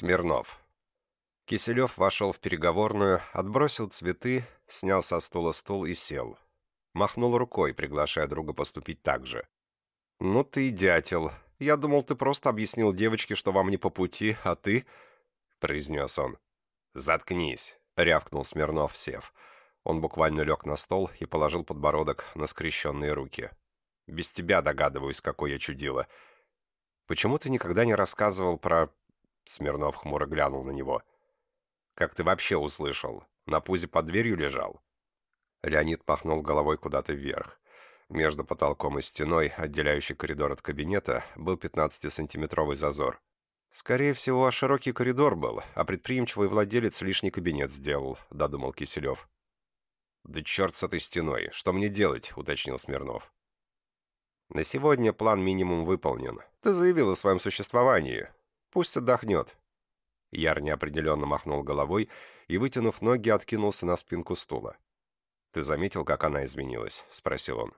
Смирнов. Киселев вошел в переговорную, отбросил цветы, снял со стула стул и сел. Махнул рукой, приглашая друга поступить так же. «Ну ты и дятел. Я думал, ты просто объяснил девочке, что вам не по пути, а ты...» — произнес он. «Заткнись», — рявкнул Смирнов, сев. Он буквально лег на стол и положил подбородок на скрещенные руки. «Без тебя догадываюсь, какой я чудила. Почему ты никогда не рассказывал про...» Смирнов хмуро глянул на него. «Как ты вообще услышал? На пузе под дверью лежал?» Леонид пахнул головой куда-то вверх. Между потолком и стеной, отделяющей коридор от кабинета, был 15-сантиметровый зазор. «Скорее всего, широкий коридор был, а предприимчивый владелец лишний кабинет сделал», — додумал Киселев. «Да черт с этой стеной! Что мне делать?» — уточнил Смирнов. «На сегодня план минимум выполнен. Ты заявил о своем существовании. Пусть отдохнет». Яр неопределенно махнул головой и, вытянув ноги, откинулся на спинку стула. «Ты заметил, как она изменилась?» — спросил он.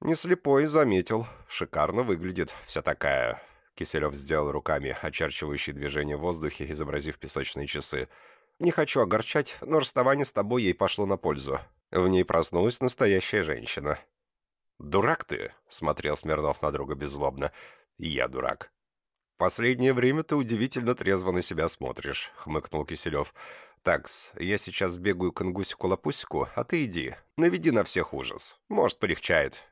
«Не слепой, заметил. Шикарно выглядит. Вся такая...» Киселев сделал руками очерчивающие движения в воздухе, изобразив песочные часы. «Не хочу огорчать, но расставание с тобой ей пошло на пользу. В ней проснулась настоящая женщина». «Дурак ты!» — смотрел Смирнов на друга беззлобно. «Я дурак». «Последнее время ты удивительно трезво на себя смотришь», — хмыкнул Киселев. «Такс, я сейчас бегаю к Ингусику-Лапусику, а ты иди. Наведи на всех ужас. Может, полегчает.